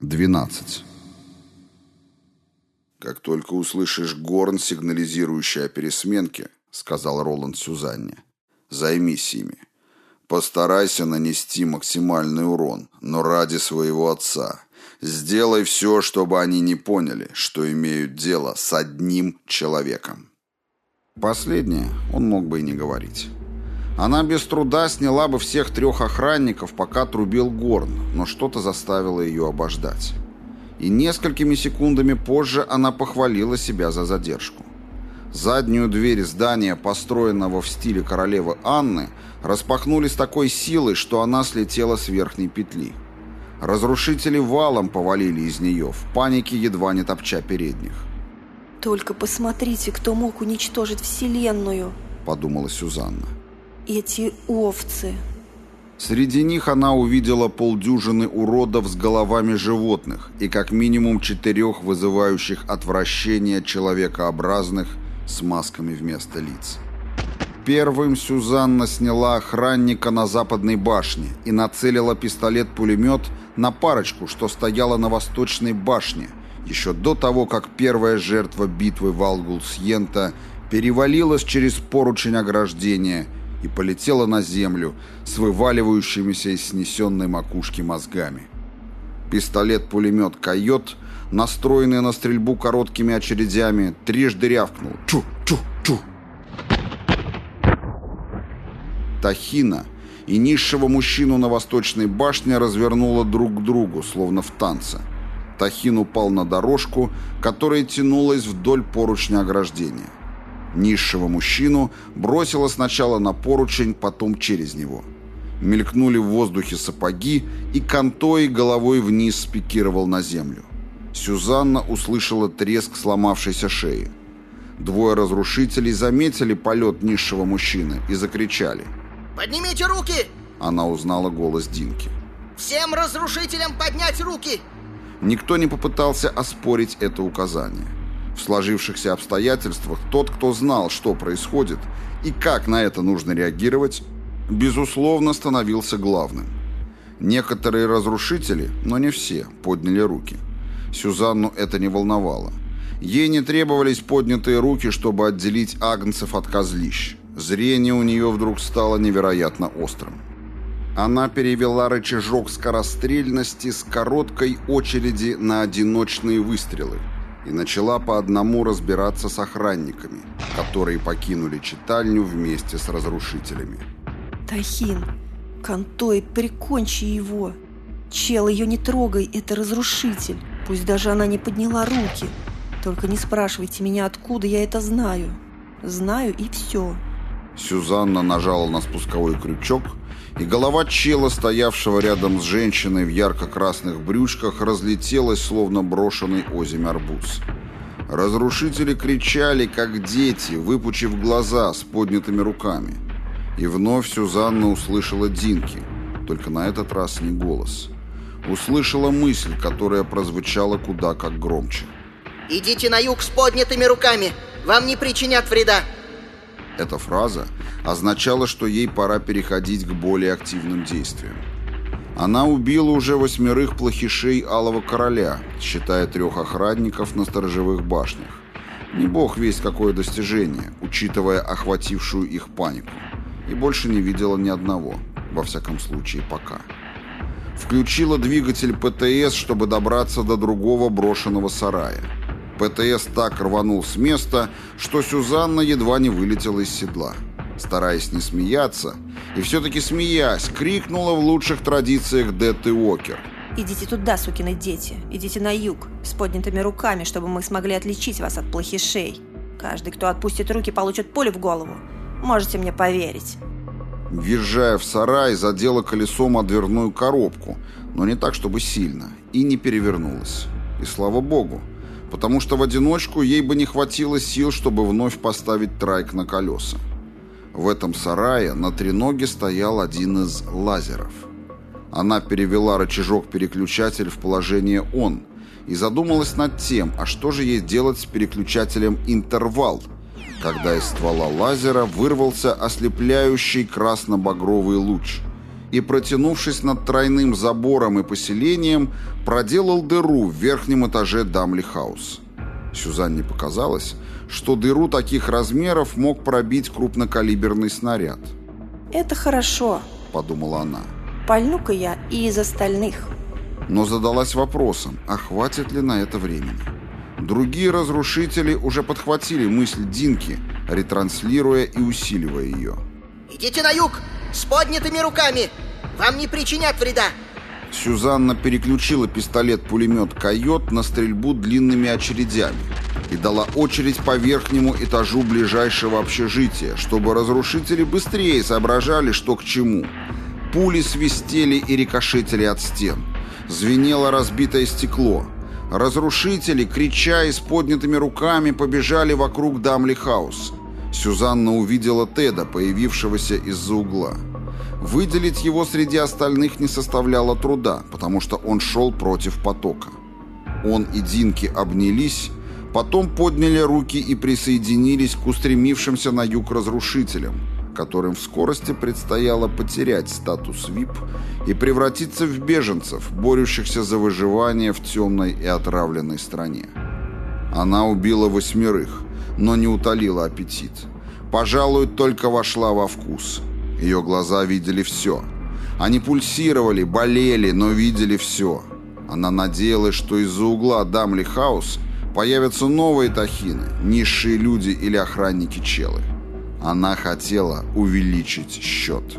12. «Как только услышишь горн, сигнализирующий о пересменке, — сказал Роланд Сюзанне, — займись ими. Постарайся нанести максимальный урон, но ради своего отца. Сделай все, чтобы они не поняли, что имеют дело с одним человеком». Последнее он мог бы и не говорить. Она без труда сняла бы всех трех охранников, пока трубил горн, но что-то заставило ее обождать. И несколькими секундами позже она похвалила себя за задержку. Заднюю дверь здания, построенного в стиле королевы Анны, распахнули с такой силой, что она слетела с верхней петли. Разрушители валом повалили из нее, в панике едва не топча передних. «Только посмотрите, кто мог уничтожить Вселенную», — подумала Сюзанна эти овцы. Среди них она увидела полдюжины уродов с головами животных и как минимум четырех вызывающих отвращение человекообразных с масками вместо лиц. Первым Сюзанна сняла охранника на западной башне и нацелила пистолет-пулемет на парочку, что стояла на восточной башне, еще до того, как первая жертва битвы Валгул-Сьента перевалилась через поручень ограждения – и полетела на землю с вываливающимися из снесенной макушки мозгами. Пистолет-пулемет «Койот», настроенный на стрельбу короткими очередями, трижды рявкнул «Чу-чу-чу!». Тахина и низшего мужчину на восточной башне развернула друг к другу, словно в танце. Тахин упал на дорожку, которая тянулась вдоль поручня ограждения. Низшего мужчину бросило сначала на поручень, потом через него. Мелькнули в воздухе сапоги, и контой головой вниз спикировал на землю. Сюзанна услышала треск сломавшейся шеи. Двое разрушителей заметили полет низшего мужчины и закричали. «Поднимите руки!» Она узнала голос Динки. «Всем разрушителям поднять руки!» Никто не попытался оспорить это указание. В сложившихся обстоятельствах тот, кто знал, что происходит и как на это нужно реагировать, безусловно становился главным. Некоторые разрушители, но не все, подняли руки. Сюзанну это не волновало. Ей не требовались поднятые руки, чтобы отделить агнцев от козлищ. Зрение у нее вдруг стало невероятно острым. Она перевела рычажок скорострельности с короткой очереди на одиночные выстрелы – и начала по одному разбираться с охранниками, которые покинули читальню вместе с разрушителями. «Тахин, Контой, прикончи его! Чел, ее не трогай, это разрушитель, пусть даже она не подняла руки. Только не спрашивайте меня, откуда я это знаю. Знаю и все». Сюзанна нажала на спусковой крючок, и голова чела, стоявшего рядом с женщиной в ярко-красных брючках, разлетелась, словно брошенный озимь арбуз. Разрушители кричали, как дети, выпучив глаза с поднятыми руками. И вновь Сюзанна услышала Динки, только на этот раз не голос. Услышала мысль, которая прозвучала куда как громче. «Идите на юг с поднятыми руками! Вам не причинят вреда!» Эта фраза означала, что ей пора переходить к более активным действиям. Она убила уже восьмерых плохишей Алого Короля, считая трех охранников на сторожевых башнях. Не бог весть какое достижение, учитывая охватившую их панику. И больше не видела ни одного, во всяком случае пока. Включила двигатель ПТС, чтобы добраться до другого брошенного сарая. ПТС так рванул с места, что Сюзанна едва не вылетела из седла. Стараясь не смеяться, и все-таки смеясь, крикнула в лучших традициях Детты Уокер. «Идите туда, сукины дети, идите на юг, с поднятыми руками, чтобы мы смогли отличить вас от плохишей. Каждый, кто отпустит руки, получит пулю в голову. Можете мне поверить». Въезжая в сарай, задела колесом о дверную коробку, но не так, чтобы сильно, и не перевернулась. И слава богу, потому что в одиночку ей бы не хватило сил, чтобы вновь поставить трайк на колеса. В этом сарае на треноге стоял один из лазеров. Она перевела рычажок-переключатель в положение «он» и задумалась над тем, а что же ей делать с переключателем «интервал», когда из ствола лазера вырвался ослепляющий красно-багровый луч, и, протянувшись над тройным забором и поселением, проделал дыру в верхнем этаже Дамли Хаус. Сюзанне показалось, что дыру таких размеров мог пробить крупнокалиберный снаряд. «Это хорошо», — подумала она. «Пальну-ка я и из остальных». Но задалась вопросом, а хватит ли на это времени. Другие разрушители уже подхватили мысль Динки, ретранслируя и усиливая ее. «Идите на юг! С поднятыми руками! Вам не причинят вреда!» Сюзанна переключила пистолет-пулемет «Койот» на стрельбу длинными очередями и дала очередь по верхнему этажу ближайшего общежития, чтобы разрушители быстрее соображали, что к чему. Пули свистели и рикошетили от стен. Звенело разбитое стекло. Разрушители, крича и с поднятыми руками, побежали вокруг Дамли Хаус. Сюзанна увидела Теда, появившегося из-за угла. Выделить его среди остальных не составляло труда, потому что он шел против потока. Он и Динки обнялись, потом подняли руки и присоединились к устремившимся на юг разрушителям, которым в скорости предстояло потерять статус ВИП и превратиться в беженцев, борющихся за выживание в темной и отравленной стране. Она убила восьмерых, но не утолила аппетит. Пожалуй, только вошла во вкус – ее глаза видели все. Они пульсировали, болели, но видели все. Она надеялась, что из-за угла Дамли Хаус появятся новые тахины, низшие люди или охранники челы. Она хотела увеличить счет.